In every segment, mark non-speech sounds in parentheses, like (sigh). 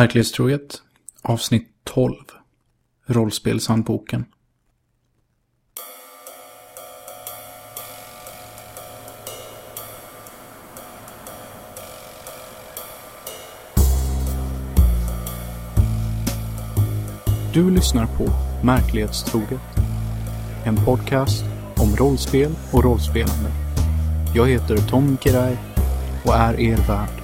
Verklighetstroget, avsnitt 12. Rollspelshandboken. Du lyssnar på Märklighetstroget. En podcast om rollspel och rollspelande. Jag heter Tom Kiraj och är er värd.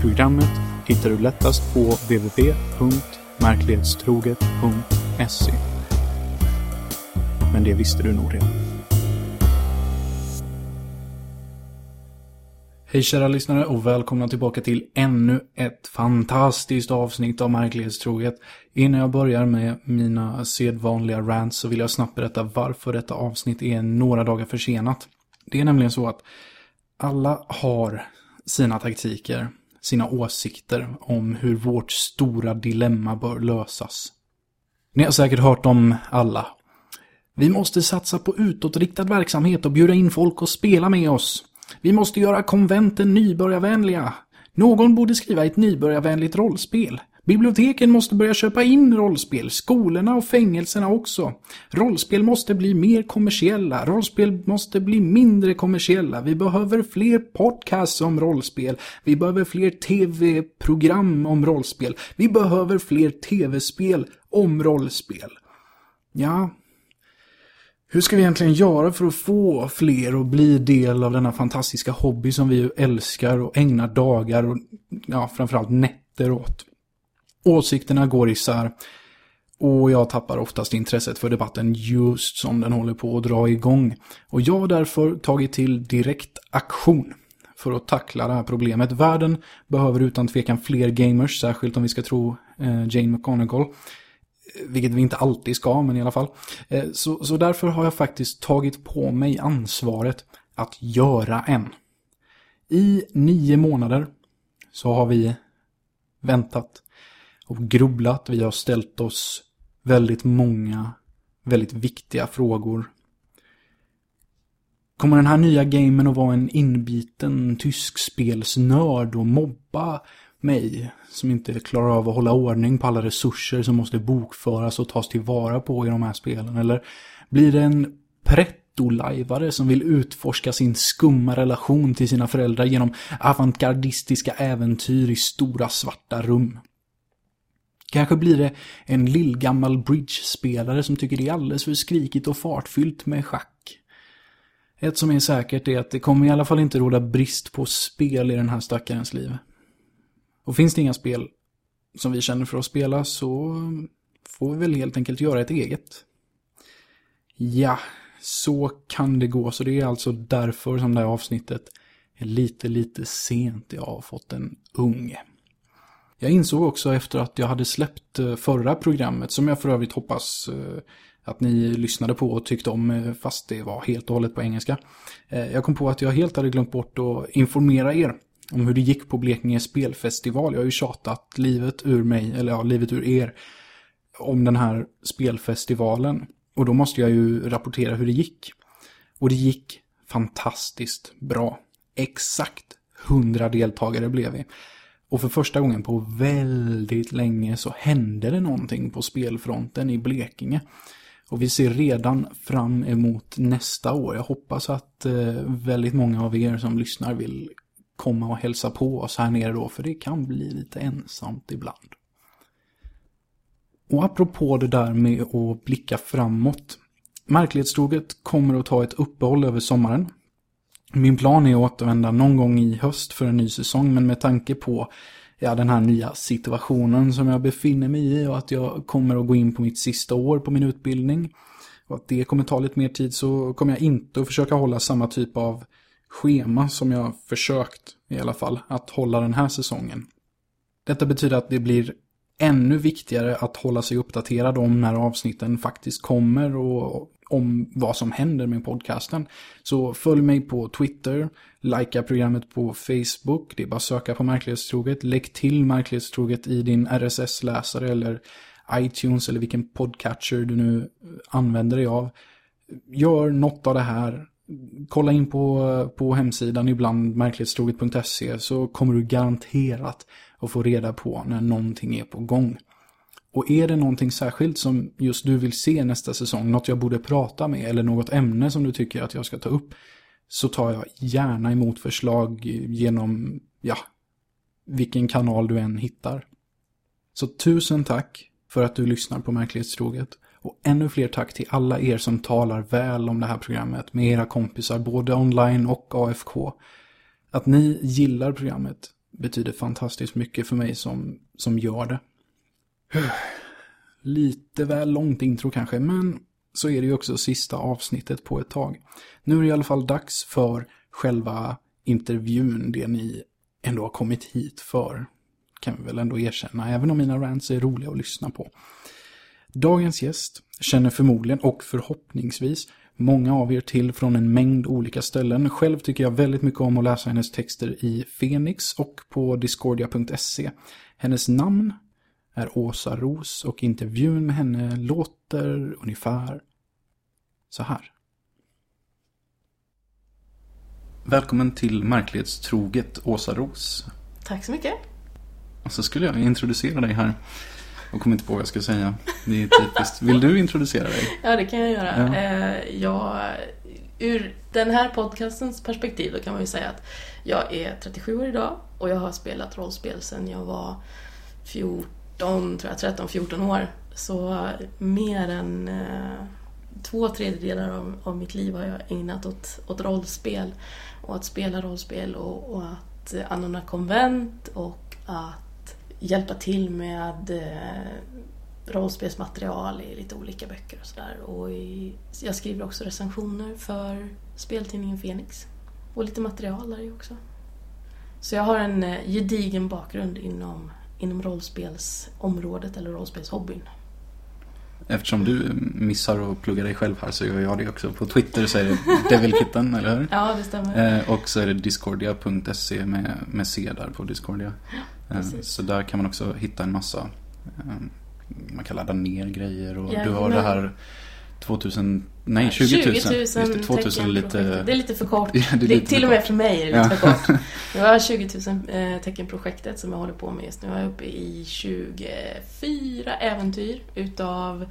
Programmet hittar du lättast på www.märklighetstroget.se. Men det visste du nog redan. Hej kära lyssnare och välkomna tillbaka till ännu ett fantastiskt avsnitt av Märklighetstroget. Innan jag börjar med mina sedvanliga rants så vill jag snabbt berätta varför detta avsnitt är några dagar försenat. Det är nämligen så att alla har sina taktiker, sina åsikter om hur vårt stora dilemma bör lösas. Ni har säkert hört om alla. Vi måste satsa på utåtriktad verksamhet och bjuda in folk och spela med oss. Vi måste göra konventen nybörjarvänliga. Någon borde skriva ett nybörjarvänligt rollspel. Biblioteken måste börja köpa in rollspel, skolorna och fängelserna också. Rollspel måste bli mer kommersiella, rollspel måste bli mindre kommersiella. Vi behöver fler podcasts om rollspel. Vi behöver fler tv-program om rollspel. Vi behöver fler tv-spel om rollspel. Ja, hur ska vi egentligen göra för att få fler att bli del av denna fantastiska hobby som vi älskar och ägnar dagar och ja, framförallt nätter åt? Åsikterna går isär och jag tappar oftast intresset för debatten just som den håller på att dra igång. Och jag har därför tagit till direkt aktion för att tackla det här problemet. Världen behöver utan tvekan fler gamers, särskilt om vi ska tro eh, Jane McGonigal. Vilket vi inte alltid ska, men i alla fall. Eh, så, så därför har jag faktiskt tagit på mig ansvaret att göra en. I nio månader så har vi väntat och grubblat. Vi har ställt oss väldigt många, väldigt viktiga frågor. Kommer den här nya gamen att vara en inbiten tyskspelsnörd och mobba mig som inte klarar av att hålla ordning på alla resurser som måste bokföras och tas tillvara på i de här spelen? Eller blir det en pretto-lajvare som vill utforska sin skumma relation till sina föräldrar genom avantgardistiska äventyr i stora svarta rum? Kanske blir det en lillgammal bridge-spelare som tycker det är alldeles för skrikigt och fartfyllt med schack. Ett som är säkert är att det kommer i alla fall inte råda brist på spel i den här stackarens liv. Och finns det inga spel som vi känner för att spela så får vi väl helt enkelt göra ett eget. Ja, så kan det gå. Så det är alltså därför som det här avsnittet är lite, lite sent. Jag har fått en unge. Jag insåg också efter att jag hade släppt eh, förra programmet, som jag för övrigt hoppas eh, att ni lyssnade på och tyckte om, eh, fast det var helt och hållet på engelska. Jag kom på att jag helt hade glömt bort att informera er om hur det gick på Blekinge spelfestival. Jag har ju tjatat livet ur mig, eller ja, livet ur er, om den här spelfestivalen. Och då måste jag ju rapportera hur det gick. Och det gick fantastiskt bra. Exakt 100 deltagare blev vi. Och för första gången på väldigt länge så hände det någonting på spelfronten i Blekinge. Och vi ser redan fram emot nästa år. Jag hoppas att eh, väldigt många av er som lyssnar vill komma och hälsa på oss här nere då. För det kan bli lite ensamt ibland. Och apropå det där med att blicka framåt. Märklighetstroget kommer att ta ett uppehåll över sommaren. Min plan är att återvända någon gång i höst för en ny säsong, men med tanke på ja, den här nya situationen som jag befinner mig i och att jag kommer att gå in på mitt sista år på min utbildning och att det kommer ta lite mer tid så kommer jag inte att försöka hålla samma typ av schema som jag försökt i alla fall att hålla den här säsongen. Detta betyder att det blir ännu viktigare att hålla sig uppdaterad om när avsnitten faktiskt kommer och om vad som händer med podcasten. Så följ mig på Twitter, likea programmet på Facebook, det är bara att söka på Märklighetstroget, lägg till Märklighetstroget i din RSS-läsare eller iTunes eller vilken podcatcher du nu eh, använder dig av. Gör något av det här kolla in på, eh, på hemsidan ibland märklighetstroget.se så kommer du garanterat att få reda på när någonting är på gång. Och är det någonting särskilt som just du vill se nästa säsong, något jag borde prata med eller något ämne som du tycker att jag ska ta upp, så tar jag gärna emot förslag genom, ja, vilken kanal du än hittar. Så tusen tack för att du lyssnar på Märklighetstroget. Och ännu fler tack till alla er som talar väl om det här programmet med era kompisar både online och AFK. Att ni gillar programmet betyder fantastiskt mycket för mig som, som gör det. Lite väl långt intro kanske, men så är det ju också sista avsnittet på ett tag. Nu är det i alla fall dags för själva intervjun, det ni ändå har kommit hit för. Kan vi väl ändå erkänna, även om mina rants är roliga att lyssna på. Dagens gäst känner förmodligen och förhoppningsvis många av er till från en mängd olika ställen. Själv tycker jag väldigt mycket om att läsa hennes texter i Phoenix och på discordia.se. Hennes namn är Åsa Ros och intervjun med henne låter ungefär så här. Välkommen till Märklighetstroget Åsa Ros. Tack så mycket. Och så skulle jag introducera dig här. Jag kommer inte på vad jag ska säga. Det är typiskt. Vill du introducera dig? Ja, det kan jag göra. Ja. Eh, jag, ur den här podcastens perspektiv då kan man ju säga att jag är 37 år idag och jag har spelat rollspel sedan jag var 14, 13, tror jag, 13-14 år. Så mer än eh, två tredjedelar av, av mitt liv har jag ägnat åt, åt rollspel och att spela rollspel och, och att anordna konvent och att hjälpa till med eh, rollspelsmaterial i lite olika böcker och sådär. Och jag skriver också recensioner för speltidningen Fenix. Och lite material där också. Så jag har en eh, gedigen bakgrund inom, inom rollspelsområdet eller rollspelshobbyn. Eftersom du missar att plugga dig själv här så gör jag det också. På Twitter så är det Devilkitten, eller hur? Ja, det stämmer. Eh, och så är det discordia.se med, med C där på Discordia. Ja, eh, så där kan man också hitta en massa, eh, man kan ladda ner grejer och ja, du har men... det här 2000, nej 20 000. 20 000 Just det, 2000 lite... Det är lite för kort. Ja, det är lite till och med för mig är det lite ja. för kort. (laughs) Jag har 20 000 teckenprojektet som jag håller på med just nu. Jag är uppe i 24 äventyr utav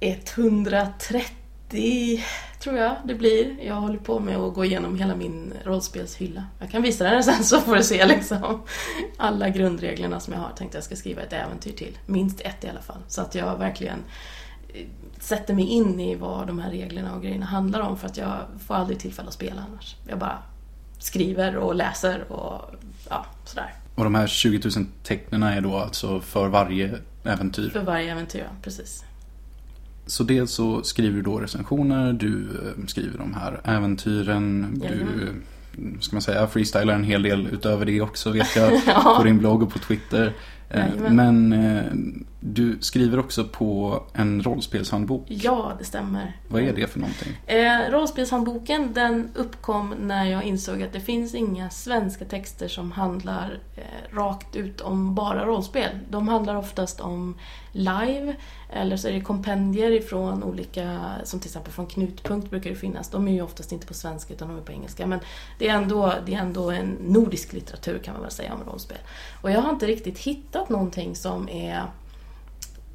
130 tror jag det blir. Jag håller på med att gå igenom hela min rollspelshylla. Jag kan visa den sen så får du se liksom alla grundreglerna som jag har tänkt att jag ska skriva ett äventyr till. Minst ett i alla fall. Så att jag verkligen sätter mig in i vad de här reglerna och grejerna handlar om för att jag får aldrig tillfälle att spela annars. Jag bara skriver och läser och ja, sådär. Och de här 20 000 tecknen är då alltså för varje äventyr? För varje äventyr, ja. Precis. Så dels så skriver du då recensioner, du eh, skriver de här äventyren, Jajamän. du ska man säga, freestylar en hel del utöver det också vet jag. (laughs) ja. På din blogg och på Twitter. Eh, Jajamän. Men eh, du skriver också på en rollspelshandbok. Ja, det stämmer. Vad är det för någonting? Eh, rollspelshandboken den uppkom när jag insåg att det finns inga svenska texter som handlar eh, rakt ut om bara rollspel. De handlar oftast om live, eller så är det kompendier ifrån olika, som till exempel från Knutpunkt brukar det finnas. De är ju oftast inte på svenska utan de är på engelska. Men det är ändå, det är ändå en nordisk litteratur kan man väl säga om rollspel. Och jag har inte riktigt hittat någonting som är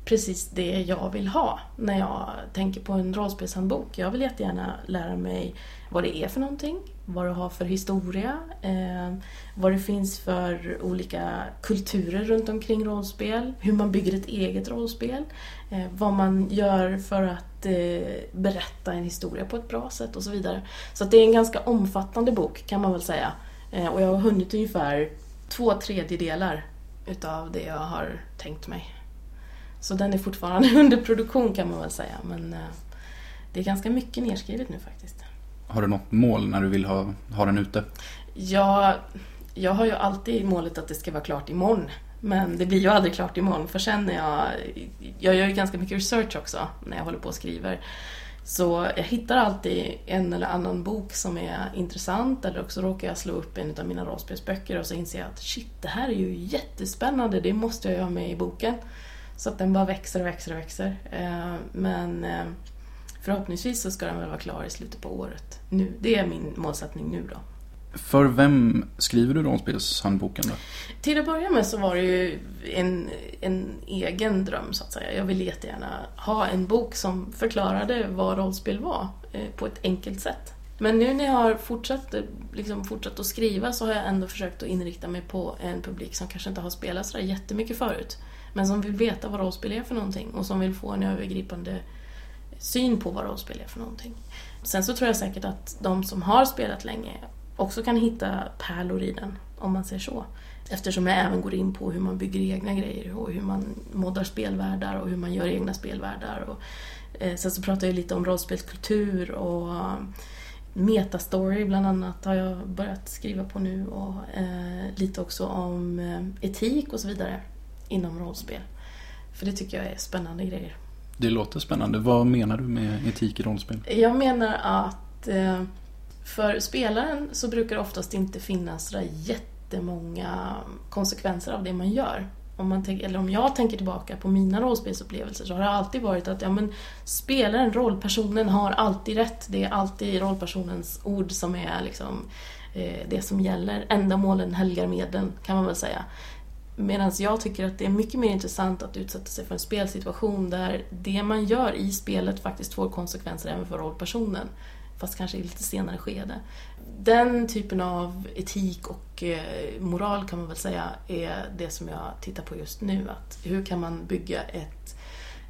precis det jag vill ha när jag tänker på en rollspelshandbok. Jag vill jättegärna lära mig vad det är för någonting, vad det har för historia, eh, vad det finns för olika kulturer runt omkring rollspel, hur man bygger ett eget rollspel, eh, vad man gör för att eh, berätta en historia på ett bra sätt och så vidare. Så det är en ganska omfattande bok kan man väl säga. Eh, och jag har hunnit ungefär två tredjedelar utav det jag har tänkt mig. Så den är fortfarande (laughs) under produktion kan man väl säga. Men eh, det är ganska mycket nedskrivet nu faktiskt. Har du något mål när du vill ha, ha den ute? Ja, jag har ju alltid målet att det ska vara klart imorgon. Men det blir ju aldrig klart imorgon för sen när jag... Jag gör ju ganska mycket research också när jag håller på och skriver. Så jag hittar alltid en eller annan bok som är intressant eller också råkar jag slå upp en av mina rollspelsböcker och så inser jag att shit, det här är ju jättespännande, det måste jag ha med i boken. Så att den bara växer och växer och växer. Eh, men eh, förhoppningsvis så ska den väl vara klar i slutet på året. Nu, det är min målsättning nu då. För vem skriver du rollspelshandboken då? Till att börja med så var det ju en, en egen dröm så att säga. Jag ville jättegärna ha en bok som förklarade vad rollspel var eh, på ett enkelt sätt. Men nu när jag har fortsatt, liksom fortsatt att skriva så har jag ändå försökt att inrikta mig på en publik som kanske inte har spelat sådär jättemycket förut. Men som vill veta vad rollspel är för någonting och som vill få en övergripande syn på vad rollspel är för någonting. Sen så tror jag säkert att de som har spelat länge också kan hitta pärlor i den, om man säger så. Eftersom jag även går in på hur man bygger egna grejer och hur man moddar spelvärldar och hur man gör egna spelvärldar. Och, eh, sen så pratar jag lite om rollspelskultur och eh, Metastory bland annat har jag börjat skriva på nu och eh, lite också om etik och så vidare inom rollspel. För det tycker jag är spännande grejer. Det låter spännande. Vad menar du med etik i rollspel? Jag menar att eh, för spelaren så brukar det oftast inte finnas så jättemånga konsekvenser av det man gör om, man tänk, eller om jag tänker tillbaka på mina rollspelsupplevelser så har det alltid varit att ja, men, spelaren, rollpersonen, har alltid rätt. Det är alltid rollpersonens ord som är liksom, eh, det som gäller. Ändamålen helgar medlen, kan man väl säga. Medan jag tycker att det är mycket mer intressant att utsätta sig för en spelsituation där det man gör i spelet faktiskt får konsekvenser även för rollpersonen. Fast kanske i lite senare skede den typen av etik och eh, moral kan man väl säga är det som jag tittar på just nu. Att hur kan man bygga ett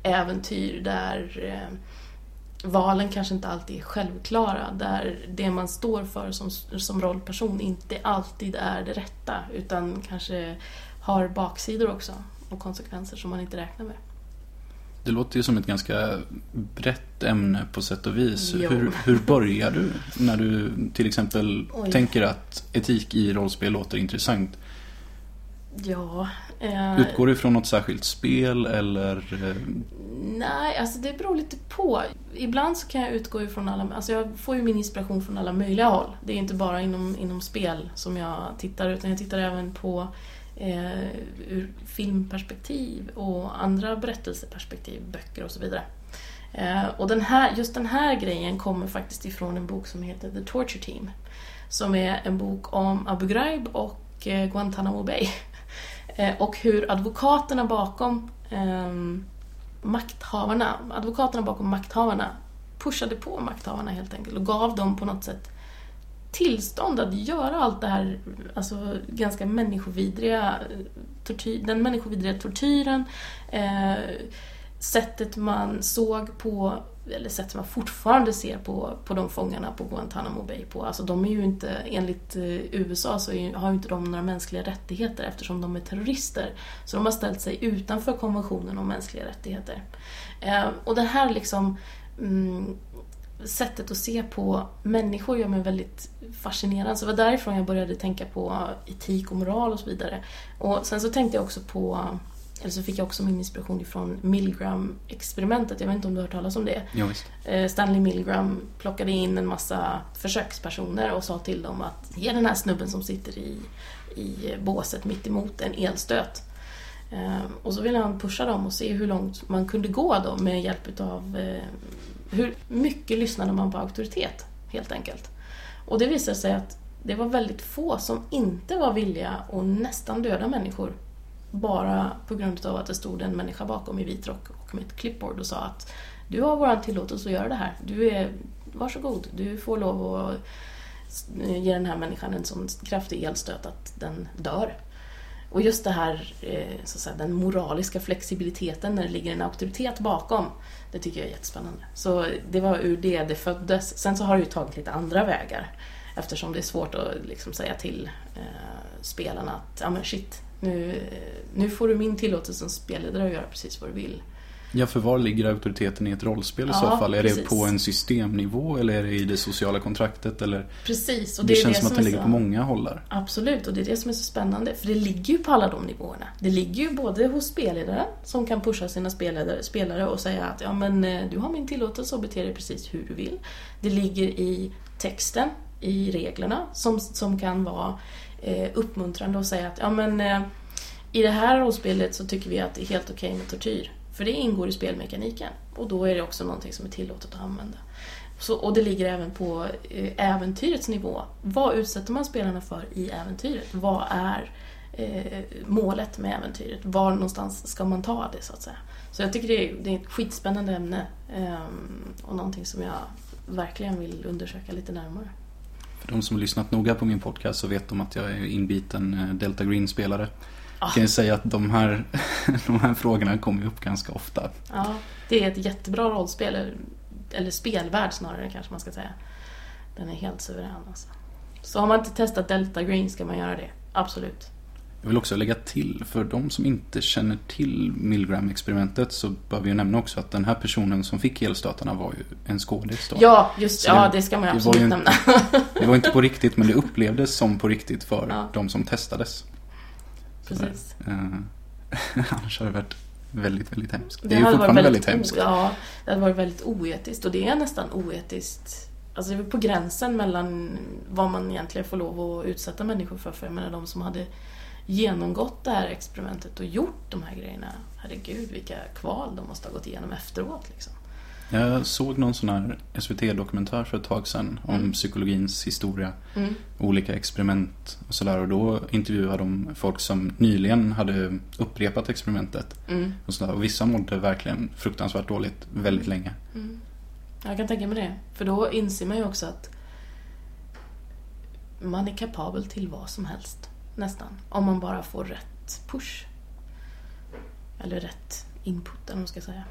äventyr där eh, valen kanske inte alltid är självklara. Där det man står för som, som rollperson inte alltid är det rätta utan kanske har baksidor också och konsekvenser som man inte räknar med. Det låter ju som ett ganska brett ämne på sätt och vis. Hur, hur börjar du när du till exempel Oj. tänker att etik i rollspel låter intressant? Ja. Eh, Utgår du från något särskilt spel eller? Eh... Nej, alltså det beror lite på. Ibland så kan jag utgå ifrån alla, alltså jag får ju min inspiration från alla möjliga håll. Det är inte bara inom, inom spel som jag tittar utan jag tittar även på eh, ur filmperspektiv och andra berättelseperspektiv, böcker och så vidare. Eh, och den här, just den här grejen kommer faktiskt ifrån en bok som heter The Torture Team. Som är en bok om Abu Ghraib och eh, Guantanamo Bay. (laughs) Eh, och hur advokaterna bakom ehm, makthavarna, advokaterna bakom makthavarna pushade på makthavarna helt enkelt och gav dem på något sätt tillstånd att göra allt det här alltså, ganska människovidriga eh, tortyr, den människovidriga tortyren, eh, sättet man såg på, eller sättet man fortfarande ser på, på de fångarna på Guantanamo Bay på. Alltså de är ju inte, enligt eh, USA så är, har ju inte de några mänskliga rättigheter eftersom de är terrorister. Så de har ställt sig utanför konventionen om mänskliga rättigheter. Eh, och det här liksom mm, sättet att se på människor gör mig väldigt fascinerande. Så det var därifrån jag började tänka på etik och moral och så vidare. Och sen så tänkte jag också på, eller så fick jag också min inspiration ifrån Milgram-experimentet. Jag vet inte om du har hört talas om det? Ja, visst. Eh, Stanley Milgram plockade in en massa försökspersoner och sa till dem att ge den här snubben som sitter i, i båset mitt emot en elstöt. Eh, och så ville han pusha dem och se hur långt man kunde gå då med hjälp av eh, hur mycket lyssnade man på auktoritet, helt enkelt. Och det visade sig att det var väldigt få som inte var villiga att nästan döda människor bara på grund av att det stod en människa bakom i vit rock och med ett clipboard och sa att du har våran tillåtelse att göra det här. Du är, varsågod, du får lov att ge den här människan en sån kraftig elstöt att den dör. Och just det här, eh, så att säga, den moraliska flexibiliteten när det ligger en auktoritet bakom, det tycker jag är jättespännande. Så det var ur det det föddes. Sen så har det ju tagit lite andra vägar eftersom det är svårt att liksom säga till eh, spelarna att ja men shit, nu, eh, nu får du min tillåtelse som spelledare att göra precis vad du vill. Ja, för var ligger auktoriteten i ett rollspel i ja, så fall? Är precis. det på en systemnivå eller är det i det sociala kontraktet? Eller? Precis. Och det, det känns det som att det ligger så... på många håll där. Absolut, och det är det som är så spännande. För det ligger ju på alla de nivåerna. Det ligger ju både hos spelledaren som kan pusha sina spelare, spelare och säga att ja, men, eh, du har min tillåtelse att bete dig precis hur du vill. Det ligger i texten, i reglerna som, som kan vara eh, uppmuntrande och säga att ja, men, eh, i det här rollspelet så tycker vi att det är helt okej okay med tortyr. För det ingår i spelmekaniken. Och då är det också någonting som är tillåtet att använda. Så, och det ligger även på eh, äventyrets nivå. Vad utsätter man spelarna för i äventyret? Vad är eh, målet med äventyret? Var någonstans ska man ta det så att säga? Så jag tycker det är, det är ett skitspännande ämne eh, och någonting som jag verkligen vill undersöka lite närmare. För de som har lyssnat noga på min podcast så vet de att jag är inbiten eh, Delta Green-spelare. Ah. Jag kan ju säga att de här, (laughs) de här frågorna kommer upp ganska ofta. Ja, det är ett jättebra rollspel, eller spelvärld snarare kanske man ska säga. Den är helt suverän alltså. Så har man inte testat Delta Green ska man göra det, absolut. Jag vill också lägga till, för de som inte känner till Milgram-experimentet så bör vi ju nämna också att den här personen som fick elstötarna var ju en skådis då. Ja, just det. Ja, det ska man ju absolut nämna. det var inte på riktigt, men det upplevdes som på riktigt för ja. de som testades. Precis. Eh, (laughs) annars hade det varit väldigt, väldigt hemskt. Det, det är ju fortfarande väldigt, väldigt hemskt. Ja, det hade varit väldigt oetiskt och det är nästan oetiskt Alltså det är på gränsen mellan vad man egentligen får lov att utsätta människor för. För jag menar de som hade genomgått det här experimentet och gjort de här grejerna. Herregud vilka kval de måste ha gått igenom efteråt. Liksom. Jag såg någon sån här SVT-dokumentär för ett tag sedan om mm. psykologins historia. Mm. Olika experiment och sådär. Och då intervjuade de folk som nyligen hade upprepat experimentet. Mm. Och, sådär. och vissa mådde verkligen fruktansvärt dåligt väldigt länge. Mm. Jag kan tänka mig det. För då inser man ju också att man är kapabel till vad som helst nästan. Om man bara får rätt push. Eller rätt input, eller vad man ska säga.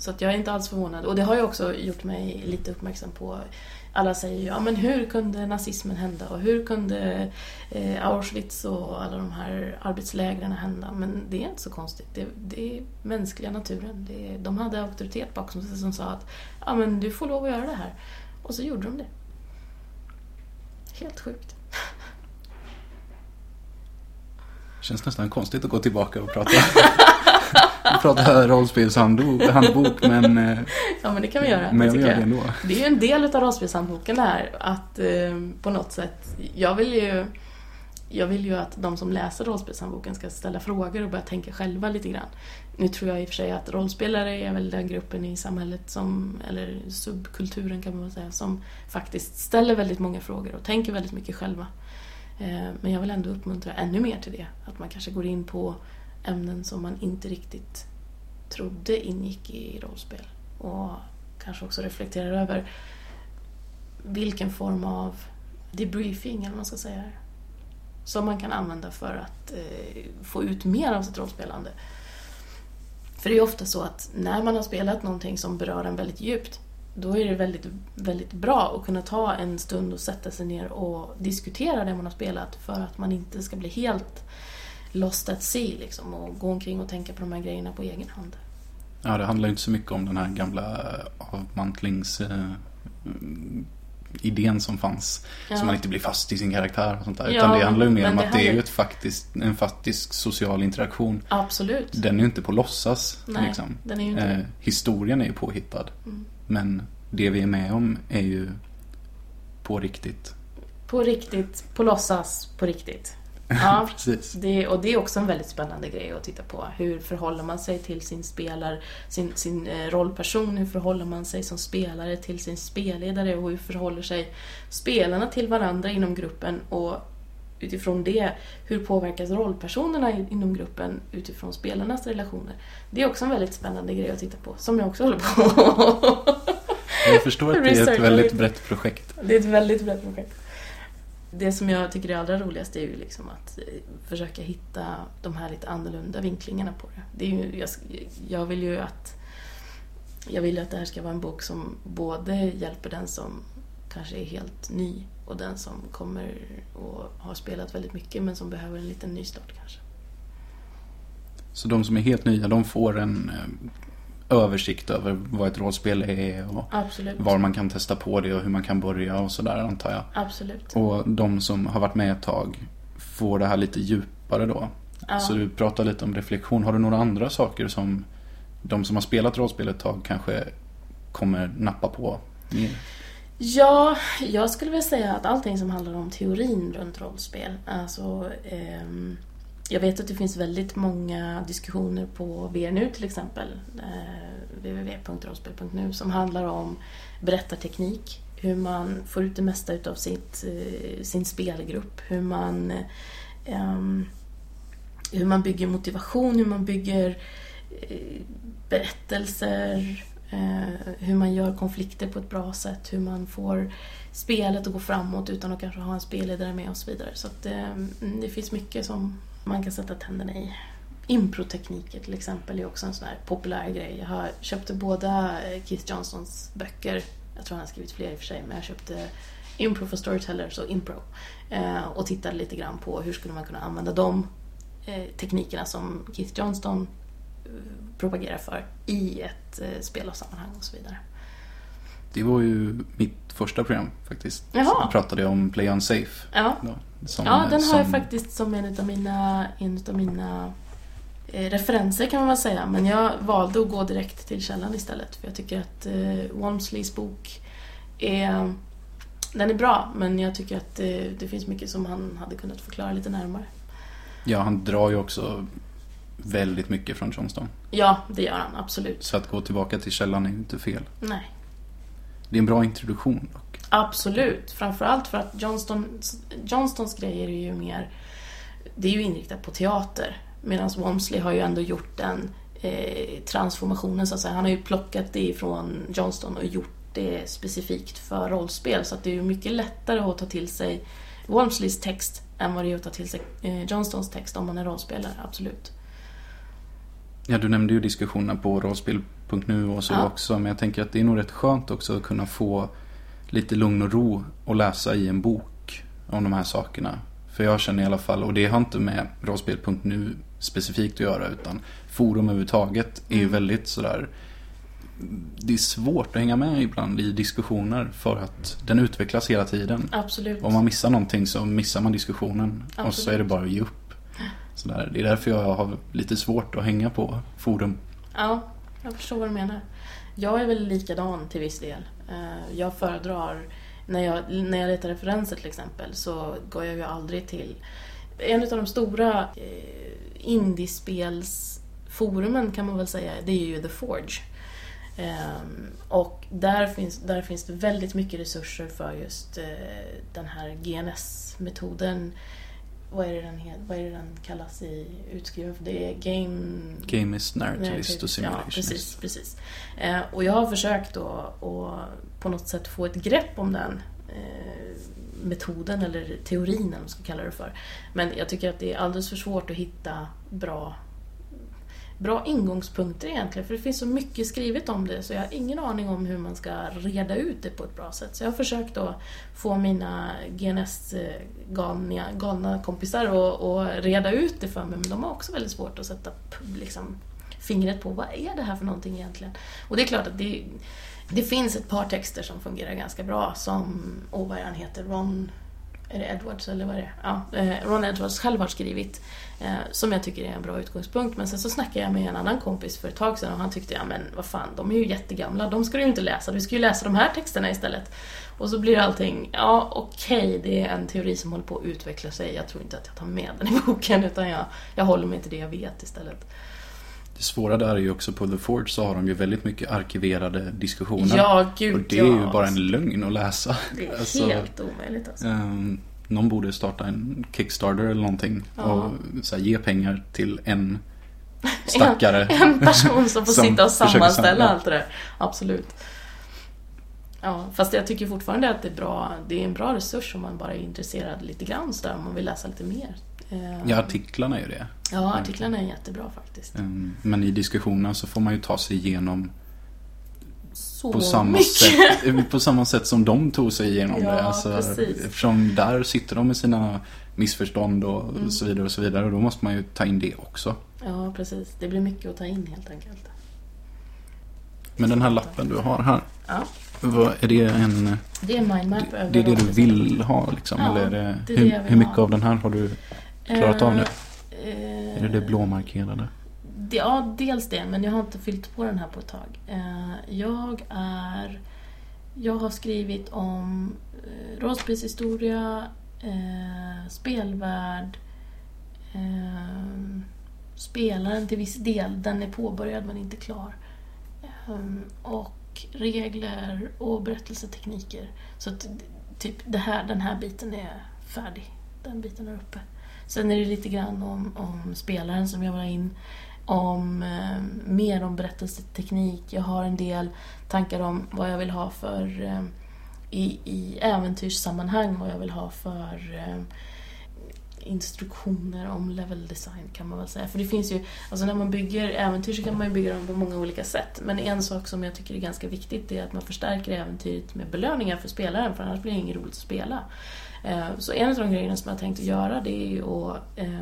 Så att jag är inte alls förvånad. Och det har ju också gjort mig lite uppmärksam på alla säger ju, ja men hur kunde nazismen hända och hur kunde eh, Auschwitz och alla de här arbetslägren hända? Men det är inte så konstigt. Det, det är mänskliga naturen. Det, de hade auktoritet bakom sig som sa att, ja men du får lov att göra det här. Och så gjorde de det. Helt sjukt. Känns nästan konstigt att gå tillbaka och prata, (laughs) prata rollspelshandbok men... Eh, ja men det kan vi göra. Men jag vill göra det ändå. Det är ju en del av rollspelshandboken det här att eh, på något sätt, jag vill ju jag vill ju att de som läser rollspelshandboken ska ställa frågor och börja tänka själva lite grann. Nu tror jag i och för sig att rollspelare är väl den gruppen i samhället som, eller subkulturen kan man väl säga, som faktiskt ställer väldigt många frågor och tänker väldigt mycket själva. Eh, men jag vill ändå uppmuntra ännu mer till det. Att man kanske går in på ämnen som man inte riktigt trodde ingick i rollspel. Och kanske också reflekterar över vilken form av debriefing, eller vad man ska säga, som man kan använda för att eh, få ut mer av sitt rollspelande. För det är ju ofta så att när man har spelat någonting som berör en väldigt djupt då är det väldigt, väldigt bra att kunna ta en stund och sätta sig ner och diskutera det man har spelat för att man inte ska bli helt lost at sea liksom, och gå omkring och tänka på de här grejerna på egen hand. Ja, det handlar inte så mycket om den här gamla avmantlings idén som fanns. Ja. Så man inte blir fast i sin karaktär och sånt där. Ja, Utan det handlar ju mer om att det är ju ett faktiskt, en faktisk social interaktion. Absolut. Den är ju inte på låtsas. Nej, liksom. den är ju inte eh, historien är ju påhittad. Mm. Men det vi är med om är ju på riktigt. På riktigt, på låtsas, på riktigt. Ja, (laughs) precis. Det, och det är också en väldigt spännande grej att titta på. Hur förhåller man sig till sin spelar, sin, sin eh, rollperson? Hur förhåller man sig som spelare till sin spelledare? Och hur förhåller sig spelarna till varandra inom gruppen? Och utifrån det, hur påverkas rollpersonerna inom gruppen utifrån spelarnas relationer? Det är också en väldigt spännande grej att titta på, som jag också håller på Jag förstår att det är ett väldigt brett projekt. Det är ett väldigt brett projekt. Det som jag tycker är allra roligast är ju liksom att eh, försöka hitta de här lite annorlunda vinklingarna på det. det är ju, jag, jag vill ju att jag vill att det här ska vara en bok som både hjälper den som kanske är helt ny och den som kommer och har spelat väldigt mycket men som behöver en liten nystart kanske. Så de som är helt nya, de får en eh, översikt över vad ett rollspel är och Absolut. var man kan testa på det och hur man kan börja och sådär antar jag. Absolut. Och de som har varit med ett tag får det här lite djupare då. Ja. Så du pratar lite om reflektion. Har du några andra saker som de som har spelat rollspel ett tag kanske kommer nappa på mer? Ja, jag skulle vilja säga att allting som handlar om teorin runt rollspel, alltså eh, jag vet att det finns väldigt många diskussioner på VNU till exempel, eh, www.rollspel.nu, som handlar om berättarteknik, hur man får ut det mesta utav sitt, eh, sin spelgrupp, hur man, ehm, hur man bygger motivation, hur man bygger eh, berättelser, hur man gör konflikter på ett bra sätt, hur man får spelet att gå framåt utan att kanske ha en spelledare med och så vidare. Så att, det, det finns mycket som man kan sätta tänderna i. Improtekniker till exempel är också en sån här populär grej. Jag har köpte båda eh, Keith Johnstons böcker. Jag tror han har skrivit fler i och för sig, men jag köpte Impro for Storytellers och Impro. Eh, och tittade lite grann på hur skulle man kunna använda de eh, teknikerna som Keith Johnston eh, propagerar för i ett eh, spelavsammanhang och så vidare. Det var ju mitt första program faktiskt. Jaha. Då pratade jag om Play Unsafe. Ja, Då, som, ja den har som, jag faktiskt som en av mina, en utav mina eh, referenser kan man väl säga. Men jag valde att gå direkt till källan istället. För jag tycker att eh, Walmsleys bok är, den är bra. Men jag tycker att det, det finns mycket som han hade kunnat förklara lite närmare. Ja, han drar ju också väldigt mycket från Johnston. Ja, det gör han absolut. Så att gå tillbaka till källan är ju inte fel. Nej. Det är en bra introduktion dock. Absolut, framförallt för att Johnston, Johnstons grejer är ju mer... Det är ju inriktat på teater. Medan Walmsley har ju ändå gjort den eh, transformationen så att säga. Han har ju plockat det ifrån Johnston och gjort det specifikt för rollspel. Så att det är ju mycket lättare att ta till sig Walmsleys text än vad det är att ta till sig eh, Johnstons text om man är rollspelare, absolut. Ja, du nämnde ju diskussionerna på rollspel.nu och så Ja. också. Men jag tänker att det är nog rätt skönt också att kunna få lite lugn och ro och läsa i en bok om de här sakerna. För jag känner i alla fall, och det har inte med rollspel.nu specifikt att göra utan forum överhuvudtaget är ju Mm. väldigt sådär det är svårt att hänga med ibland i diskussioner för att den utvecklas hela tiden. Absolut. Om man missar någonting så missar man diskussionen och så Absolut. är det bara att ge upp. Sådär. Det är därför jag har lite svårt att hänga på forum. Ja, jag förstår vad du menar. Jag är väl likadan till viss del. Eh, jag föredrar, när jag, när jag letar referenser till exempel, så går jag ju aldrig till... En av de stora eh, indiespelsforumen kan man väl säga, det är ju The Forge. Ehm, och där finns, där finns det väldigt mycket resurser för just eh, den här GNS-metoden. Vad är, det den, vad är det den kallas i utskriven? för? Det är Game... Gamist, narrativist och Ja, simulationist. precis. precis. Eh, och jag har försökt då att på något sätt få ett grepp om den eh, metoden eller teorin eller vad man ska kalla det för. Men jag tycker att det är alldeles för svårt att hitta bra bra ingångspunkter egentligen, för det finns så mycket skrivet om det så jag har ingen aning om hur man ska reda ut det på ett bra sätt. Så jag har försökt att få mina GNS-galna eh, galna kompisar att, att reda ut det för mig, men de har också väldigt svårt att sätta liksom, fingret på vad är det här för någonting egentligen. Och det är klart att det, det finns ett par texter som fungerar ganska bra, som, åh vad han heter, Ron är det Edwards eller vad är det? Ja, eh, Ron Edwards själv har skrivit. Eh, som jag tycker är en bra utgångspunkt. Men sen så snackade jag med en annan kompis för ett tag sedan och han tyckte, ja men vad fan, de är ju jättegamla, de ska du ju inte läsa, du ska ju läsa de här texterna istället. Och så blir allting, ja okej, det är en teori som håller på att utveckla sig, jag tror inte att jag tar med den i boken utan jag, jag håller mig till det jag vet istället. Det svåra där är ju också på The Forge så har de ju väldigt mycket arkiverade diskussioner. Ja, gud och det är ju ja. bara en lögn att läsa. Det är Alltså, helt omöjligt alltså. ehm, någon borde starta en Kickstarter eller någonting Ja. och så här, ge pengar till en (laughs) stackare. En person som får Som sitta och sammanställa allt det där. Absolut. Ja, fast jag tycker fortfarande att det är, bra, det är en bra resurs om man bara är intresserad lite grann sådär, om man vill läsa lite mer. Eh, Ja, artiklarna är ju det. ja, artiklarna är jättebra faktiskt. Ehm, Men i diskussionen så får man ju ta sig igenom Så på samma, mycket! sätt, på samma sätt som de tog sig igenom Ja, det. Alltså, precis. eftersom där sitter de med sina missförstånd och Mm. så vidare och så vidare. Och då måste man ju ta in det också. Ja, precis. Det blir mycket att ta in helt enkelt. Men den här lappen du har här. Ja, Vad, är det en... det är mindmap Det, det är det du vill ha liksom? Ja, eller det, hur, hur mycket ha. av den här har du klarat av nu? Eh, Är det det blåmarkerade? Det- Ja, dels det, men jag har inte fyllt på den här på ett tag. Eh, Jag är... Jag har skrivit om eh, rollspelshistoria, eh, spelvärld, spelaren till viss del, den är påbörjad men inte klar. Och regler och berättelsetekniker. Så att typ det här, den här biten är färdig. Den biten är uppe. Sen är det lite grann om, om spelaren som jag var in om eh, mer om berättelseteknik. Jag har en del tankar om vad jag vill ha för eh, i, i äventyrssammanhang, vad jag vill ha för eh, instruktioner om level design kan man väl säga. För det finns ju, alltså när man bygger äventyr så kan man ju bygga dem på många olika sätt. Men en sak som jag tycker är ganska viktigt är att man förstärker äventyret med belöningar för spelaren för annars blir det inget roligt att spela. Eh, så en av de grejerna som jag har tänkt att göra det är ju att eh,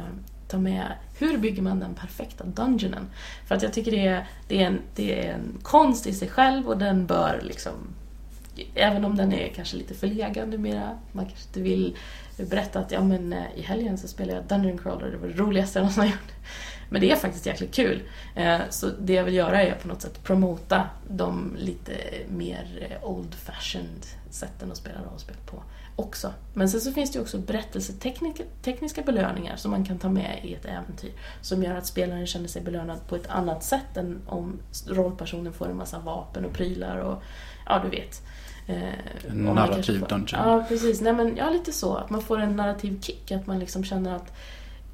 ta med hur bygger man den perfekta dungeonen. För att jag tycker det är, det är, en, det är en konst i sig själv och den bör liksom Även om den är kanske lite förlegad numera. Man kanske inte vill berätta att ja, men, eh, i helgen så spelade jag Dungeon Crawler, det var det roligaste jag någonsin har (laughs) gjort. Men det är faktiskt jäkligt kul. Eh, så det jag vill göra är på något sätt promota de lite mer eh, old fashioned sätten att spela rollspel på också. Men sen så finns det ju också berättelsetekniska belöningar som man kan ta med i ett äventyr. Som gör att spelaren känner sig belönad på ett annat sätt än om rollpersonen får en massa vapen och prylar och ja, du vet. Eh, narrativ får, dungeon. Ja, precis. Nej, men, ja, lite så. Att man får en narrativ kick. Att man liksom känner att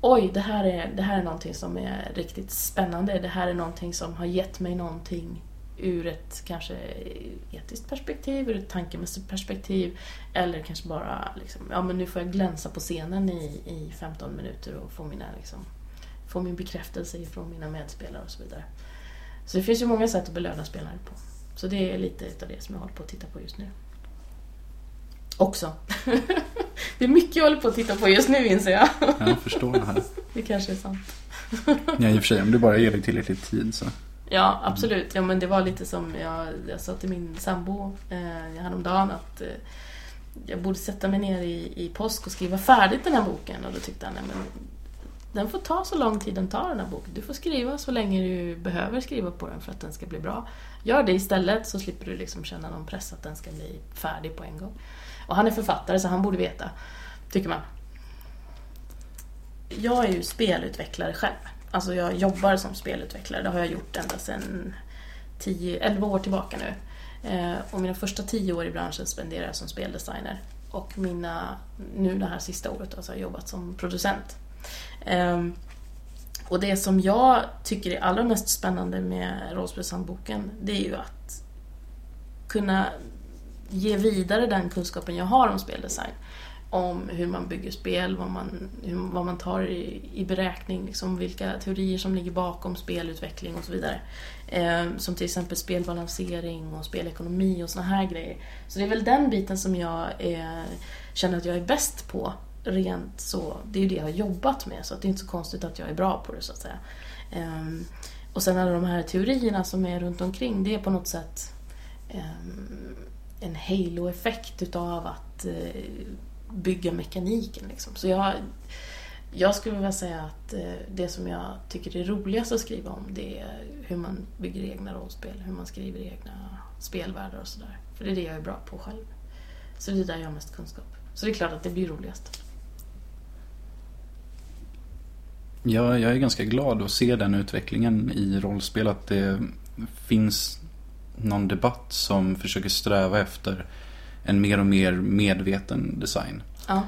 oj, det här, är, det här är någonting som är riktigt spännande. Det här är någonting som har gett mig någonting ur ett kanske etiskt perspektiv, ur ett tankemässigt perspektiv. Eller kanske bara, liksom, ja men nu får jag glänsa på scenen i, i 15 minuter och få, mina, liksom, få min bekräftelse från mina medspelare och så vidare. Så det finns ju många sätt att belöna spelare på. Så det är lite av det som jag håller på att titta på just nu. Också. (laughs) det är mycket jag håller på att titta på just nu inser jag. jag förstår det här. Det kanske är sant. ja, i och för sig, om du bara ger dig tillräcklig tid så. Ja, absolut. Ja, men det var lite som jag, jag sa till min sambo eh, häromdagen att eh, jag borde sätta mig ner i, i påsk och skriva färdigt den här boken. Och då tyckte han, nej men den får ta så lång tid den tar den här boken. Du får skriva så länge du behöver skriva på den för att den ska bli bra. Gör det istället så slipper du liksom känna någon press att den ska bli färdig på en gång. Och han är författare så han borde veta, tycker man. Jag är ju spelutvecklare själv. Alltså jag jobbar som spelutvecklare, det har jag gjort ända sedan 10, 11 år tillbaka nu. Eh, och mina första 10 år i branschen spenderade jag som speldesigner. Och mina, nu det här sista året alltså, har jag jobbat som producent. Ehm, och det som jag tycker är allra mest spännande med rollspelshandboken, det är ju att kunna ge vidare den kunskapen jag har om speldesign om hur man bygger spel, vad man, hur, vad man tar i, i beräkning, liksom vilka teorier som ligger bakom spelutveckling och så vidare. Eh, som till exempel spelbalansering och spelekonomi och såna här grejer. Så det är väl den biten som jag är, känner att jag är bäst på. Rent så, det är ju det jag har jobbat med så det är inte så konstigt att jag är bra på det så att säga. Um, och sen alla de här teorierna som är runt omkring, det är på något sätt um, en halo-effekt utav att uh, bygga mekaniken. Liksom. Så jag, jag skulle vilja säga att eh, det som jag tycker är roligast att skriva om det är hur man bygger egna rollspel, hur man skriver egna spelvärldar och sådär. För det är det jag är bra på själv. Så det är där jag har mest kunskap. Så det är klart att det blir roligast. Ja, jag är ganska glad att se den utvecklingen i rollspel. Att det finns någon debatt som försöker sträva efter en mer och mer medveten design. Ja.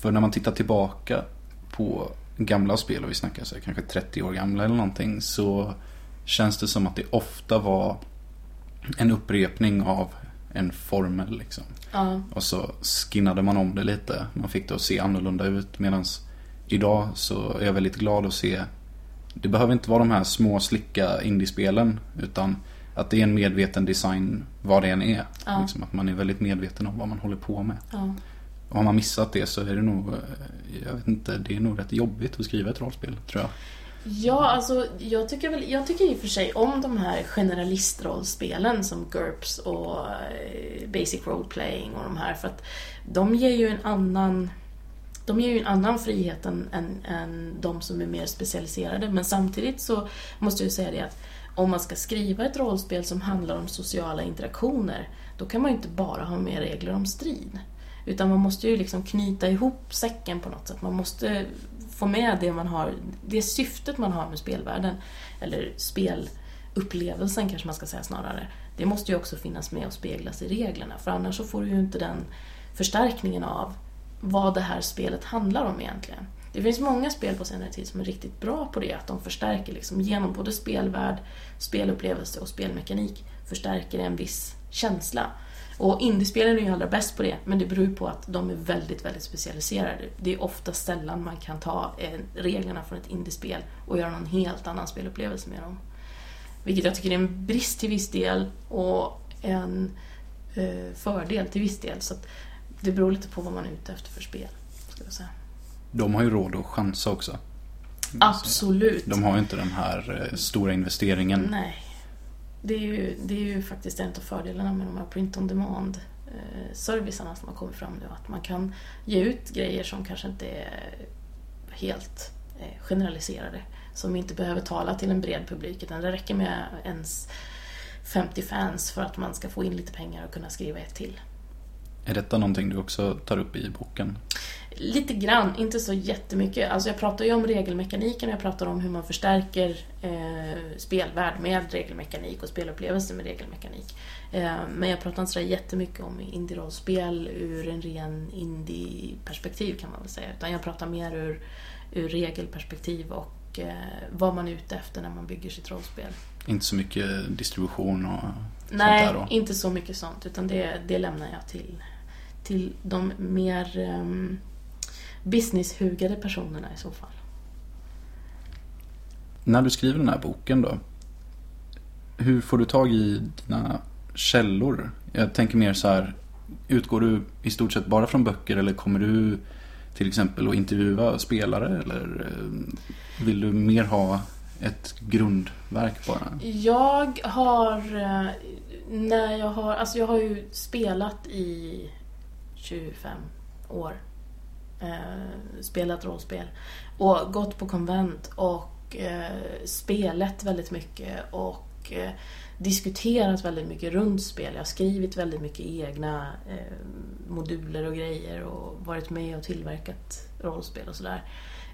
För när man tittar tillbaka på gamla spel, och vi snackar så kanske 30 år gamla eller någonting, så känns det som att det ofta var en upprepning av en formel. Liksom. Ja. Och så skinnade man om det lite. Man fick det att se annorlunda ut. Medan idag så är jag väldigt glad att se det behöver inte vara de här små slicka indiespelen. Utan att det är en medveten design vad det än är. Ja. Liksom att man är väldigt medveten om vad man håller på med. Ja. Och har man missat det så är det nog, eh, jag vet inte, det är nog rätt jobbigt att skriva ett rollspel tror jag. Ja, alltså jag tycker, väl, jag tycker i och för sig om de här generalistrollspelen som GURPS och eh, Basic Role Playing och de här för att de ger ju en annan de ger ju en annan frihet än, än, än de som är mer specialiserade men samtidigt så måste jag säga det att om man ska skriva ett rollspel som handlar om sociala interaktioner, då kan man ju inte bara ha med regler om strid. Utan man måste ju liksom knyta ihop säcken på något sätt. Man måste få med det man har, det syftet man har med spelvärlden. Eller spelupplevelsen kanske man ska säga snarare. Det måste ju också finnas med och speglas i reglerna. För annars så får du ju inte den förstärkningen av vad det här spelet handlar om egentligen. Det finns många spel på senare tid som är riktigt bra på det, att de förstärker liksom genom både spelvärld, spelupplevelse och spelmekanik förstärker en viss känsla. Och indiespelen är ju allra bäst på det, men det beror ju på att de är väldigt, väldigt specialiserade. Det är ofta sällan man kan ta eh, reglerna från ett indiespel och göra någon helt annan spelupplevelse med dem. Vilket jag tycker är en brist till viss del och en eh, fördel till viss del. Så det beror lite på vad man är ute efter för spel. Ska jag säga. De har ju råd att chansa också. Absolut. De har ju inte den här eh, stora investeringen. Nej. Det är, ju, det är ju faktiskt en av fördelarna med de här print on demand eh, servicerna som har kommit fram nu. Att man kan ge ut grejer som kanske inte är helt eh, generaliserade. Som inte behöver tala till en bred publik utan det räcker med ens 50 fans för att man ska få in lite pengar och kunna skriva ett till. Är detta någonting du också tar upp i boken? Lite grann, inte så jättemycket. Alltså jag pratar ju om regelmekaniken och jag pratar om hur man förstärker eh, spelvärld med regelmekanik och spelupplevelse med regelmekanik. Eh, men jag pratar inte så jättemycket om indie-rollspel ur en ren indie-perspektiv kan man väl säga. Utan jag pratar mer ur, ur regelperspektiv och eh, vad man är ute efter när man bygger sitt rollspel. Inte så mycket distribution och Nej, sånt där då? inte så mycket sånt. Utan det, det lämnar jag till, till de mer um, businesshugade personerna i så fall. När du skriver den här boken då, hur får du tag i dina källor? Jag tänker mer så här, utgår du i stort sett bara från böcker eller kommer du till exempel att intervjua spelare eller eh, vill du mer ha ett grundverk bara? Jag har, eh, när jag har, alltså jag har ju spelat i 25 år. Eh, spelat rollspel. Och gått på konvent och eh, spelat väldigt mycket och eh, diskuterat väldigt mycket runt spel. Jag har skrivit väldigt mycket egna eh, moduler och grejer och varit med och tillverkat rollspel och sådär.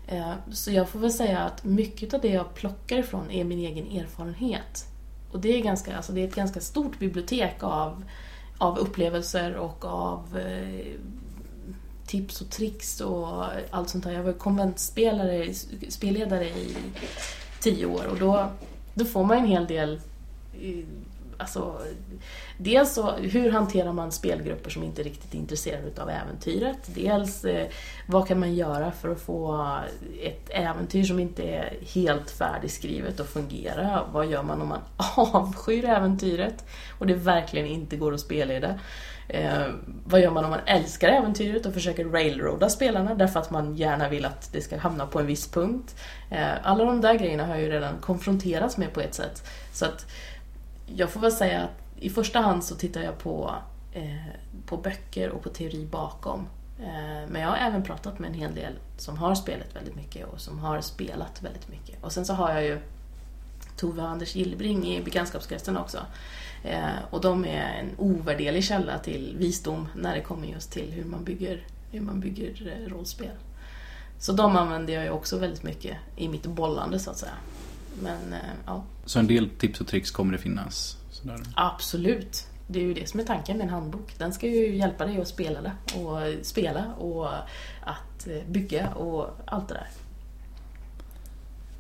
Eh, så jag får väl säga att mycket av det jag plockar ifrån är min egen erfarenhet. Och det är, ganska, alltså det är ett ganska stort bibliotek av, av upplevelser och av eh, tips och tricks och allt sånt där. Jag var konventspelare, spelledare i tio år och då, då får man en hel del eh, Alltså, dels så, hur hanterar man spelgrupper som inte är riktigt är intresserade av äventyret? Dels eh, vad kan man göra för att få ett äventyr som inte är helt färdigskrivet att fungera? Vad gör man om man (laughs) avskyr äventyret och det verkligen inte går att spela i Eh, vad gör man om man älskar äventyret och försöker railroada spelarna därför att man gärna vill att det ska hamna på en viss punkt? Eh, alla de där grejerna har jag ju redan konfronterats med på ett sätt. Så att jag får väl säga att i första hand så tittar jag på, eh, på böcker och på teori bakom. Eh, men jag har även pratat med en hel del som har spelat väldigt mycket och som har spelat väldigt mycket. Och sen så har jag ju Tove och Anders Gillbring i bekantskapskretsen också. Eh, och de är en ovärderlig källa till visdom när det kommer just till hur man bygger, hur man bygger eh, rollspel. Så de använder jag ju också väldigt mycket i mitt bollande så att säga. Men eh, ja. Så en del tips och tricks kommer det finnas? Sådär. Absolut. Det är ju det som är tanken med en handbok. Den ska ju hjälpa dig att spela det och spela och att eh, bygga och allt det där.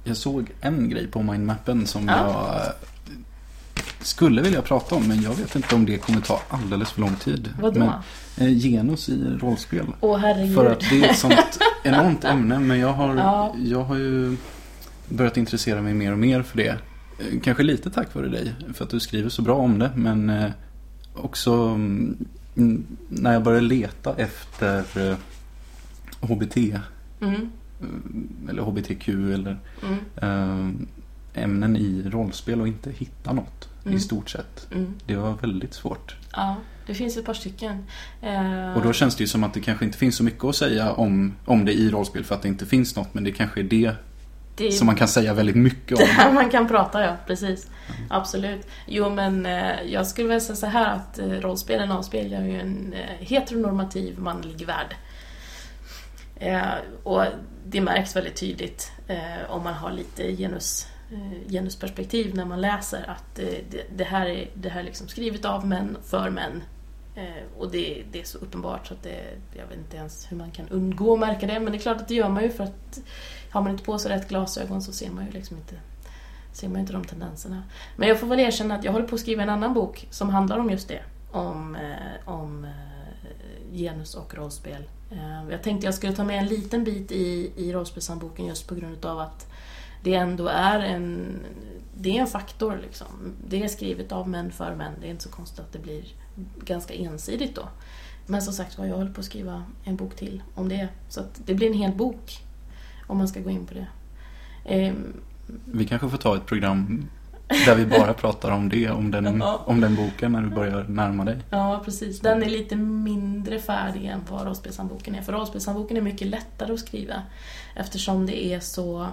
Jag såg en grej på mindmappen som Ja. jag eh, skulle vilja prata om men jag vet inte om det kommer ta alldeles för lång tid. Vadå? Men, eh, genus i rollspel. Åh herregud. För att det är ett sånt (laughs) enormt ämne men jag har, Ja. jag har ju börjat intressera mig mer och mer för det. Eh, Kanske lite tack vare dig för att du skriver så bra om det men eh, också mm, när jag började leta efter HBT Mm, eh, eller HBTQ eller mm, ämnen i rollspel och inte hitta något i Mm. stort sett. mm. Det var väldigt svårt. Ja, det finns ett par stycken. Och då känns det ju som att det kanske inte finns så mycket att säga om, om det i rollspel för att det inte finns något men det kanske är det Det, Som man kan säga väldigt mycket om. (laughs) man kan prata, ja. Precis. Absolut. Jo, men eh, jag skulle väl säga så här att eh, rollspelen avspeglar ju en eh, heteronormativ manlig värld. Och det märks väldigt tydligt om man har lite genus, genusperspektiv när man läser att det, det här är, det här är liksom skrivet av män för män. Eh, och det, det är så uppenbart så att det, jag vet inte ens hur man kan undgå att märka det. Men det är klart att det gör man ju för att har man inte på sig rätt glasögon så ser man ju liksom inte, ser man inte de tendenserna. Men jag får väl erkänna att jag håller på att skriva en annan bok som handlar om just det. Om, eh, om eh, genus och rollspel. Eh, jag tänkte jag skulle ta med en liten bit i, i rollspelshandboken just på grund av att det ändå är en, det är en faktor. Liksom. Det är skrivet av män för män. Det är inte så konstigt att det blir ganska ensidigt då. Men som sagt var, jag håller på att skriva en bok till om det. Så det blir en hel bok om man ska gå in på det. Ehm, Vi kanske får ta ett program där vi bara pratar om det, om den, Ja. om den boken när du börjar närma dig. Ja, precis. Den är lite mindre färdig än vad rollspelshandboken är. För rollspelshandboken är mycket lättare att skriva. Eftersom det är så...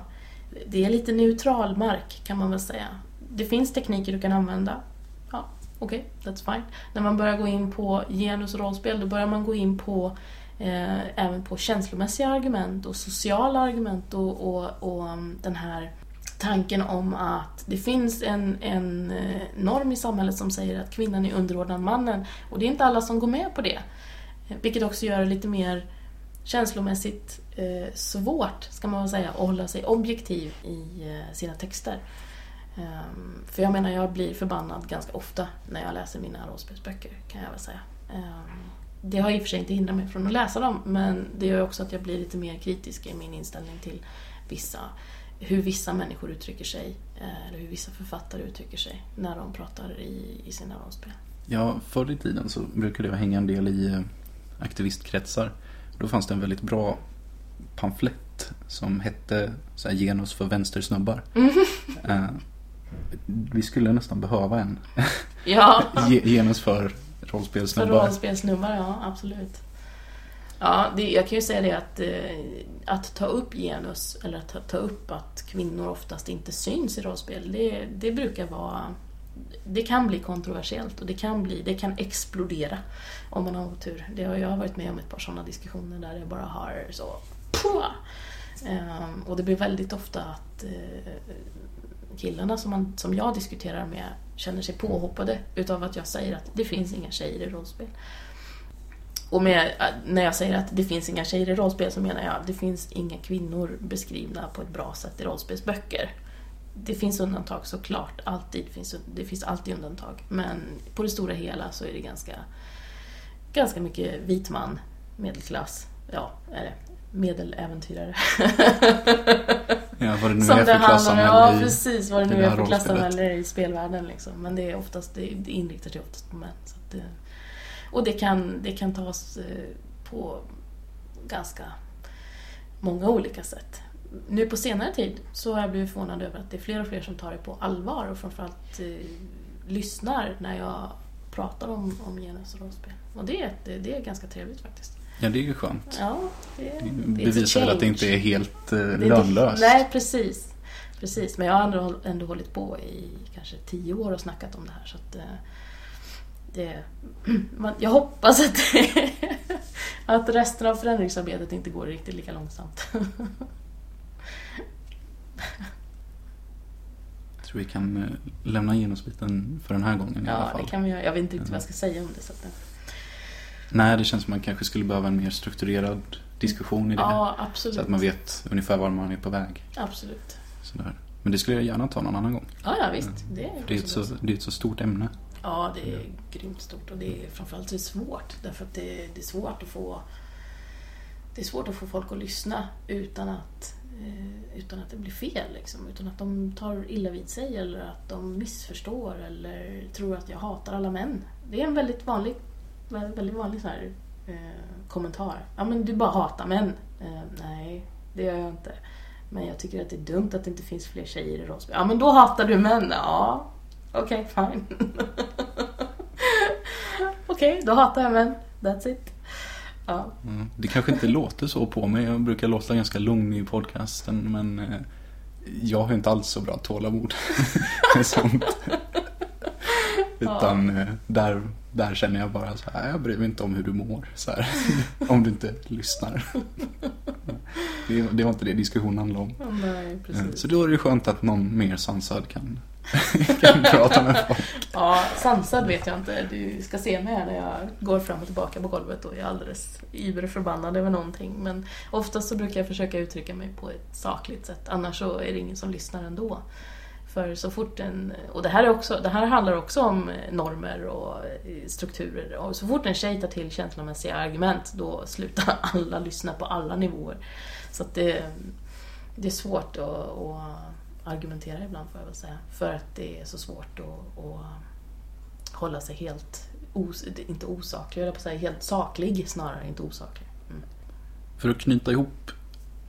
Det är lite neutral mark kan man väl säga. Det finns tekniker du kan använda. Ja, okej, that's fine. När man börjar gå in på genus och rollspel, då börjar man gå in på eh, även på känslomässiga argument och sociala argument och, och, och mm, den här tanken om att det finns en, en eh, norm i samhället som säger att kvinnan är underordnad mannen. Och det är inte alla som går med på det. Eh, vilket också gör det lite mer känslomässigt eh, svårt, ska man väl säga, att hålla sig objektiv i eh, sina texter. Um, för jag menar, jag blir förbannad ganska ofta när jag läser mina rollspelsböcker, kan jag väl säga. Um, det har i och för sig inte hindrat mig från att läsa dem, men det gör också att jag blir lite mer kritisk i min inställning till vissa hur vissa människor uttrycker sig, eh, eller hur vissa författare uttrycker sig när de pratar i, i sina rollspel. Ja, förr i tiden så brukade jag hänga en del i eh, aktivistkretsar. Då fanns det en väldigt bra pamflett som hette så här, Genus för vänstersnubbar. Eh, Vi skulle nästan behöva en. Ja, (laughs) Ge- Genus för för rollspelssnubbar. rollspelsnubbar, ja absolut. Ja, det, jag kan ju säga det att, eh, att ta upp genus, eller att ta, ta upp att kvinnor oftast inte syns i rollspel, det, det brukar vara... Det kan bli kontroversiellt och det kan, bli, det kan explodera om man har otur. Det har jag varit med om ett par sådana diskussioner där det bara har så... Pua! Ehm, och det blir väldigt ofta att eh, killarna som, man, som jag diskuterar med känner sig påhoppade utav att jag säger att det finns inga tjejer i rollspel. Och med, eh, när jag säger att det finns inga tjejer i rollspel så menar jag att det finns inga kvinnor beskrivna på ett bra sätt i rollspelsböcker. Det finns undantag såklart, alltid finns, det finns alltid undantag. Men på det stora hela så är det ganska, ganska mycket vit man, medelklass, ja, eller medeläventyrare. (laughs) Ja, vad det nu Som är det för handlar om, ja i... precis vad det nu det är för klassamhälle i spelvärlden liksom. Men det är oftast, det, det inriktar sig oftast på män. Så det, och det kan, det kan tas eh, på ganska många olika sätt. Nu på senare tid så har jag blivit förvånad över att det är fler och fler som tar det på allvar och framförallt eh, lyssnar när jag pratar om, om genus och rollspel. Och det, är det, det är ganska trevligt faktiskt. Ja, det är ju skönt. Ja, det, Det bevisar väl att det inte är helt eh, lönlöst. Nej, precis. Precis, men jag har ändå, ändå hållit på i kanske tio år och snackat om det här. Så att, eh, det, (clears throat) man, jag hoppas att, (laughs) att resten av förändringsarbetet inte går riktigt lika långsamt. (laughs) Jag tror vi kan eh, lämna genusbiten för den här gången i alla Ja, fall. det kan vi göra. Jag vet inte riktigt vad jag ska säga om det. Så att, Nej, det känns som man kanske skulle behöva en mer strukturerad diskussion i det. ja, absolut. Så att man vet ungefär var man är på väg. Absolut. Sådär. Men det skulle jag gärna ta någon annan gång. Ja, ja visst. Det är, det är ett så, det är ett så stort ämne. Ja, det är grymt stort och det är framförallt så är svårt. Därför att det, det är svårt att få det är svårt att få folk att lyssna utan att, eh, utan att det blir fel. Liksom. Utan att de tar illa vid sig eller att de missförstår eller tror att jag hatar alla män. Det är en väldigt vanlig, väldigt vanlig så här, eh, kommentar. Ja, men du bara hatar män. Eh, nej, det gör jag inte. Men jag tycker att det är dumt att det inte finns fler tjejer i Rosby. Ja, men då hatar du män. Ja, okej, fine. (laughs) Okej, då hatar jag män. That's it. Ja. Mm. Det kanske inte låter så på mig. Jag brukar låta ganska lugn i podcasten. Men eh, jag har inte alls så bra tålamod (laughs) sånt. (laughs) Utan eh, där, där känner jag bara så här, jag bryr mig inte om hur du mår. Så här, (laughs) om du inte lyssnar. Det, det var inte det diskussionen handlade om. Ja, nej, precis. Så då är det skönt att någon mer sansad kan, (laughs) kan prata med folk. Ja, sansad vet jag inte. Du ska se mig här när jag går fram och tillbaka på golvet och är alldeles iberförbannad över någonting. Men oftast så brukar jag försöka uttrycka mig på ett sakligt sätt. Annars så är det ingen som lyssnar ändå. För så fort en, och det här, är också, det här handlar också om normer och eh, strukturer. Och så fort en tjej tar till känslomässiga argument då slutar (laughs) alla lyssna på alla nivåer. Så att det, det är svårt att, att argumentera ibland får jag väl säga. För att det är så svårt att, att hålla sig helt, os, inte osaklig, jag på att säga helt saklig snarare, inte osaklig. Mm. För att knyta ihop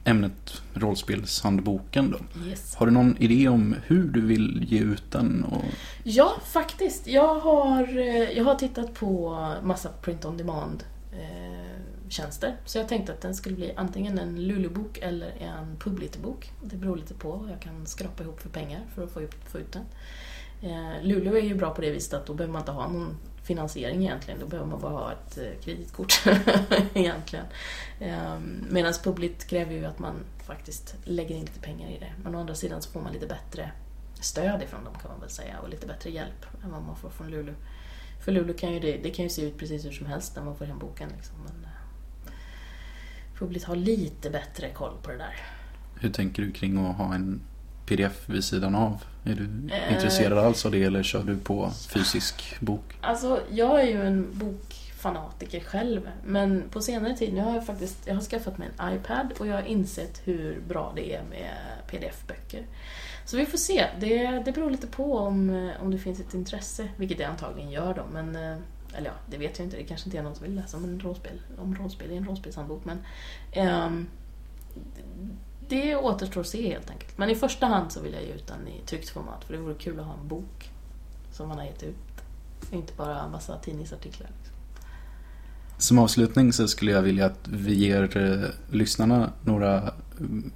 ämnet rollspelshandboken då. Yes. Har du någon idé om hur du vill ge ut den? Och... Ja, faktiskt. Jag har, eh, jag har tittat på massa print on demand eh, tjänster. Så jag tänkte att den skulle bli antingen en Luleåbok eller en Publitbok. Det beror lite på vad jag kan skrapa ihop för pengar för att få ut, få ut den. Eh, är ju bra på det viset att då behöver man inte ha någon finansiering egentligen. Då behöver man bara ha ett eh, kreditkort (laughs) egentligen. Eh, Medan Publit kräver ju att man faktiskt lägger in lite pengar i det. Men å andra sidan så får man lite bättre stöd ifrån dem kan man väl säga och lite bättre hjälp än vad man får från Luleå. För Luleå kan ju det, det kan ju se ut precis hur som helst när man får hem boken. Liksom. Men, eh, eh, Publit har lite bättre koll på det där. Hur tänker du kring att ha en pdf vid sidan av? Är du Eh. intresserad alls av det eller kör du på fysisk bok? Alltså, jag är ju en bokfanatiker själv. Men på senare tid, nu har jag faktiskt jag har skaffat mig en iPad och jag har insett hur bra det är med pdf-böcker. Så vi får se. Det, det beror lite på om, om det finns ett intresse, vilket det antagligen gör då. Men, eh, eller ja, det vet jag inte. Det kanske inte är någon som vill läsa om, en rollspel, om rollspel i en rollspelshandbok. Men um, det återstår att se helt enkelt. Men i första hand så vill jag ge ut den i tryckt format för det vore kul att ha en bok som man har gett ut. Inte bara en massa tidningsartiklar. Liksom. Som avslutning så skulle jag vilja att vi ger eh, lyssnarna några mm,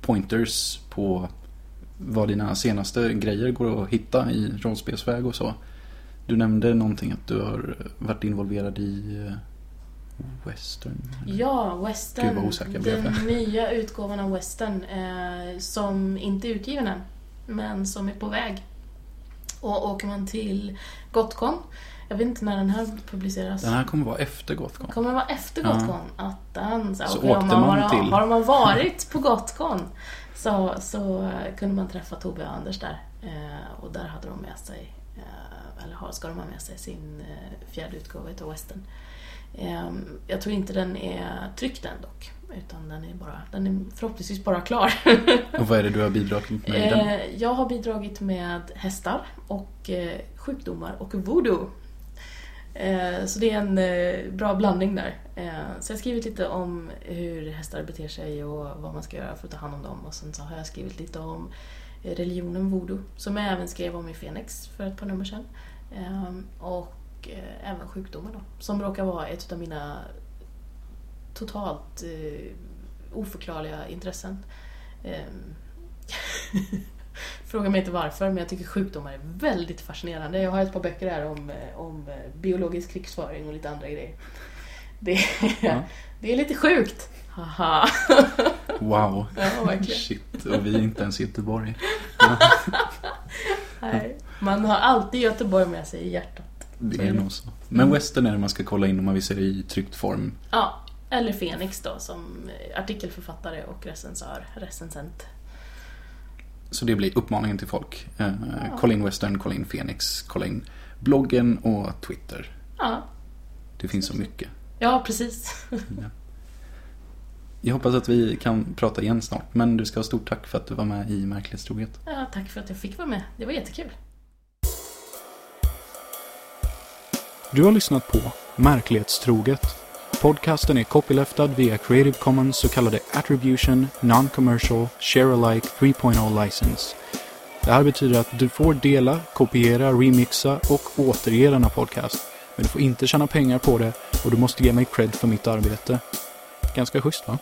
pointers på vad dina senaste grejer går att hitta i rollspelsväg och så. Du nämnde någonting att du har varit involverad i eh, western. Ja, Western. Gud, osäker den nya utgåvan av Western eh, som inte är utgiven än, men som är på väg. Och åker man till Gotcon, jag vet inte när den här publiceras. Den här kommer vara efter Gothcon. Kommer vara efter Ja. Gotcon? Attans. Så okej, åkte man, man har, till- Har man varit på Gotcon så, så kunde man träffa Tobbe och Anders där. Eh, och där hade de med sig, eller har, ska de ha med sig sin eh, fjärde utgåva utav Western. Eh, jag tror inte den är tryckt än dock. Utan den är, bara, den är förhoppningsvis bara klar. (laughs) Och vad är det du har bidragit med i den? Eh, jag har bidragit med hästar och eh, sjukdomar och voodoo. Eh, så det är en eh, bra blandning där. Eh, så jag har skrivit lite om hur hästar beter sig och vad man ska göra för att ta hand om dem. Och sen så har jag skrivit lite om eh, religionen voodoo som jag även skrev om i Fenix för ett par nummer sedan. Ehm, och eh, även sjukdomar då, som råkar vara ett av mina totalt eh, oförklarliga intressen. Ehm, (laughs) fråga mig inte varför, men jag tycker sjukdomar är väldigt fascinerande. Jag har ett par böcker här om, eh, om biologisk krigsföring och lite andra grejer. Det, Ja. det är lite sjukt. Haha. Wow. Ja, verkligen. Shit, och vi är inte ens i Göteborg. (laughs) Nej. Man har alltid Göteborg med sig i hjärtat. Det är nog så. Men western är det man ska kolla in om man vill se det i tryckt form. Ja, eller Fenix då som artikelförfattare och recensör, recensent. Så det blir uppmaningen till folk. Eh, Kolla in western, kolla in Phoenix, kolla in bloggen och Twitter. Ja, Det finns så mycket. Ja precis. (laughs) Jag hoppas att vi kan prata igen snart. Men du ska ha stort tack för att du var med i Märklighetstroget. Ja, tack för att jag fick vara med. Det var jättekul. Du har lyssnat på Märklighetstroget. Podcasten är copyleftad via Creative Commons så kallade Attribution Non-Commercial Share-alike 3.0 license. Det här betyder att du får dela, kopiera, remixa och återge denna podcast. Men du får inte tjäna pengar på det och du måste ge mig cred för mitt arbete. Ganska schysst va?